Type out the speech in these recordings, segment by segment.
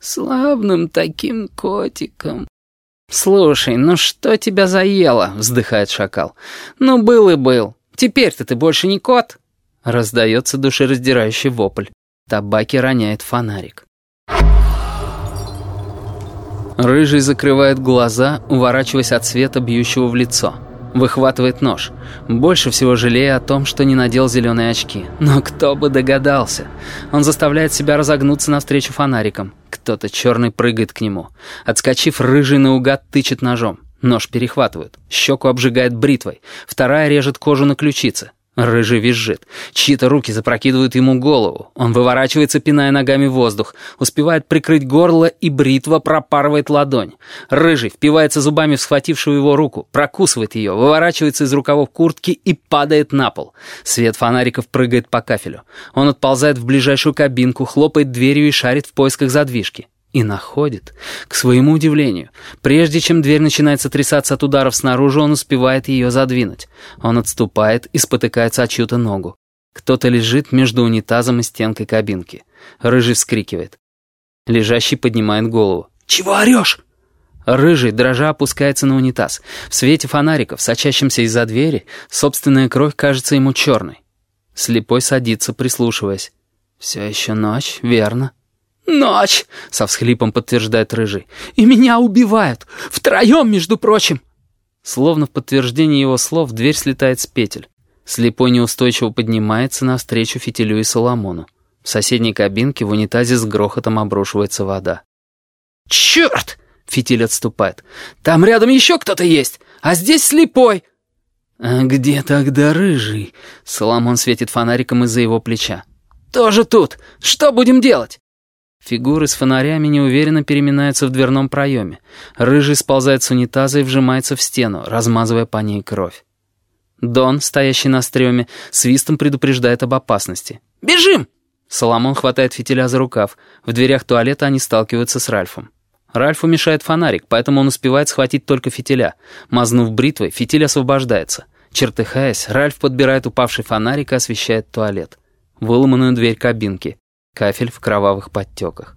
Славным таким котиком. «Слушай, ну что тебя заело?» — вздыхает шакал. «Ну, был и был. Теперь-то ты больше не кот?» Раздается душераздирающий вопль. Табаки роняет фонарик. Рыжий закрывает глаза, уворачиваясь от света, бьющего в лицо. Выхватывает нож. Больше всего жалея о том, что не надел зеленые очки. Но кто бы догадался. Он заставляет себя разогнуться навстречу фонарикам. Кто-то черный прыгает к нему. Отскочив, рыжий наугад тычет ножом. Нож перехватывают. Щеку обжигает бритвой. Вторая режет кожу на ключице. Рыжий визжит. Чьи-то руки запрокидывают ему голову. Он выворачивается, пиная ногами воздух. Успевает прикрыть горло, и бритва пропарывает ладонь. Рыжий впивается зубами в схватившую его руку, прокусывает ее, выворачивается из рукавов куртки и падает на пол. Свет фонариков прыгает по кафелю. Он отползает в ближайшую кабинку, хлопает дверью и шарит в поисках задвижки. И находит. К своему удивлению, прежде чем дверь начинает сотрясаться от ударов снаружи, он успевает ее задвинуть. Он отступает и спотыкается о чью-то ногу. Кто-то лежит между унитазом и стенкой кабинки. Рыжий вскрикивает. Лежащий поднимает голову. «Чего орешь?» Рыжий, дрожа, опускается на унитаз. В свете фонариков, сочащимся из-за двери, собственная кровь кажется ему черной. Слепой садится, прислушиваясь. «Все еще ночь, верно?» «Ночь!» — со всхлипом подтверждает Рыжий. «И меня убивают! Втроем, между прочим!» Словно в подтверждение его слов дверь слетает с петель. Слепой неустойчиво поднимается навстречу фитилю и Соломону. В соседней кабинке в унитазе с грохотом обрушивается вода. «Черт!» — фитиль отступает. «Там рядом еще кто-то есть, а здесь слепой!» «А где тогда рыжий?» Соломон светит фонариком из-за его плеча. «Тоже тут! Что будем делать?» Фигуры с фонарями неуверенно переминаются в дверном проеме. Рыжий сползает с унитаза и вжимается в стену, размазывая по ней кровь. Дон, стоящий на стреме, свистом предупреждает об опасности. «Бежим!» Соломон хватает фитиля за рукав. В дверях туалета они сталкиваются с Ральфом. Ральфу мешает фонарик, поэтому он успевает схватить только фитиля. Мазнув бритвой, фитиль освобождается. Чертыхаясь, Ральф подбирает упавший фонарик и освещает туалет. Выломанную дверь кабинки. Кафель в кровавых подтеках.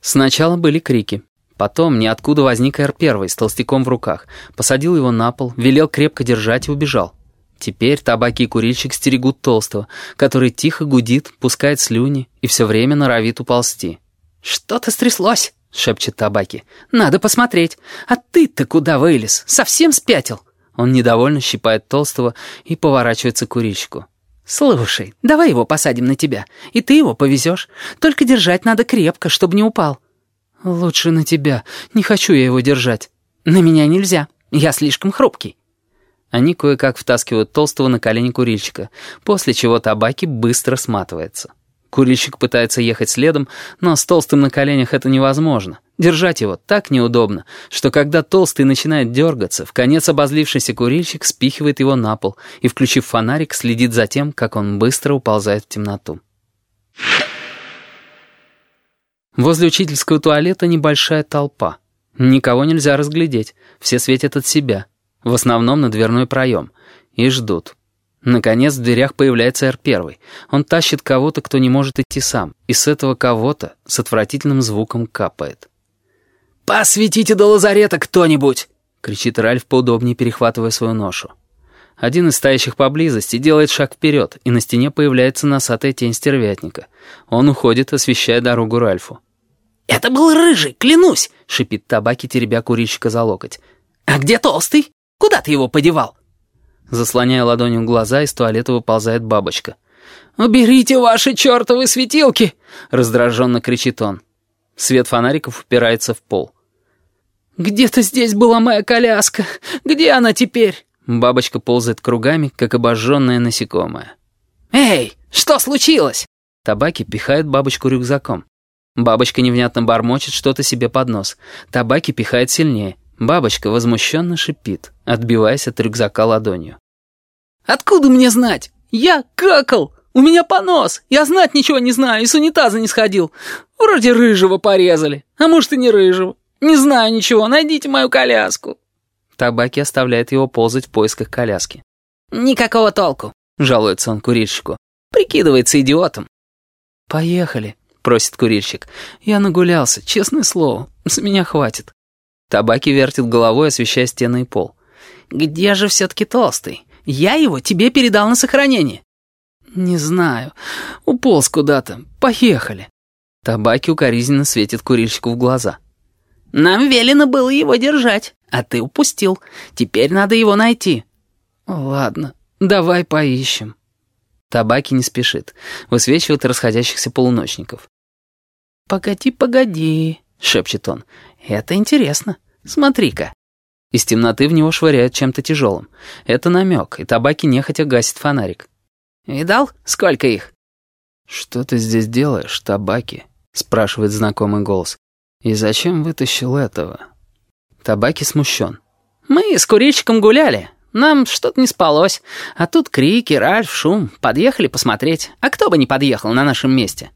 Сначала были крики. Потом ниоткуда возник Р-1 с толстяком в руках. Посадил его на пол, велел крепко держать и убежал. Теперь табаки и курильщик стерегут толстого, который тихо гудит, пускает слюни и все время норовит уползти. «Что-то стряслось», — шепчет табаки. «Надо посмотреть. А ты-то куда вылез? Совсем спятил?» Он недовольно щипает толстого и поворачивается к курильщику. «Слушай, давай его посадим на тебя, и ты его повезешь. Только держать надо крепко, чтобы не упал». «Лучше на тебя. Не хочу я его держать». «На меня нельзя. Я слишком хрупкий». Они кое-как втаскивают толстого на колени курильщика, после чего табаки быстро сматывается. Курильщик пытается ехать следом, но с толстым на коленях это невозможно. Держать его так неудобно, что когда толстый начинает дергаться, в конец обозлившийся курильщик спихивает его на пол и, включив фонарик, следит за тем, как он быстро уползает в темноту. Возле учительского туалета небольшая толпа. Никого нельзя разглядеть, все светят от себя, в основном на дверной проем, и ждут. Наконец в дверях появляется Р-1. Он тащит кого-то, кто не может идти сам, и с этого кого-то с отвратительным звуком капает. «Посветите до лазарета кто-нибудь!» — кричит Ральф, поудобнее перехватывая свою ношу. Один из стоящих поблизости делает шаг вперед, и на стене появляется носатая тень стервятника. Он уходит, освещая дорогу Ральфу. «Это был рыжий, клянусь!» — шипит табаки, теребя курильщика за локоть. «А где толстый? Куда ты его подевал?» Заслоняя ладонью глаза, из туалета выползает бабочка. «Уберите ваши чертовы светилки!» — раздраженно кричит он. Свет фонариков упирается в пол. «Где-то здесь была моя коляска. Где она теперь?» Бабочка ползает кругами, как обожженное насекомое. «Эй, что случилось?» Табаки пихает бабочку рюкзаком. Бабочка невнятно бормочет что-то себе под нос. Табаки пихает сильнее. Бабочка возмущенно шипит, отбиваясь от рюкзака ладонью. «Откуда мне знать? Я какал! У меня понос! Я знать ничего не знаю и с унитаза не сходил. Вроде рыжего порезали, а может и не рыжего. Не знаю ничего, найдите мою коляску». Табаки оставляет его ползать в поисках коляски. «Никакого толку. — жалуется он курильщику. «Прикидывается идиотом». «Поехали», — просит курильщик. «Я нагулялся, честное слово, с меня хватит». Табаки вертит головой, освещая стены и пол. «Где же все-таки толстый? Я его тебе передал на сохранение». «Не знаю. Уполз куда-то. Поехали». Табаки укоризненно светит курильщику в глаза. «Нам велено было его держать, а ты упустил. Теперь надо его найти». «Ладно, давай поищем». Табаки не спешит, высвечивает расходящихся полуночников. «Погоди, погоди», — шепчет он. «Это интересно. Смотри-ка». Из темноты в него швыряют чем-то тяжелым. Это намек, и табаки нехотя гасит фонарик. «Видал, сколько их?» «Что ты здесь делаешь, табаки?» — спрашивает знакомый голос. «И зачем вытащил этого?» Табаки смущен. «Мы с курильщиком гуляли. Нам что-то не спалось. А тут крики, Ральф, шум. Подъехали посмотреть. А кто бы не подъехал на нашем месте?»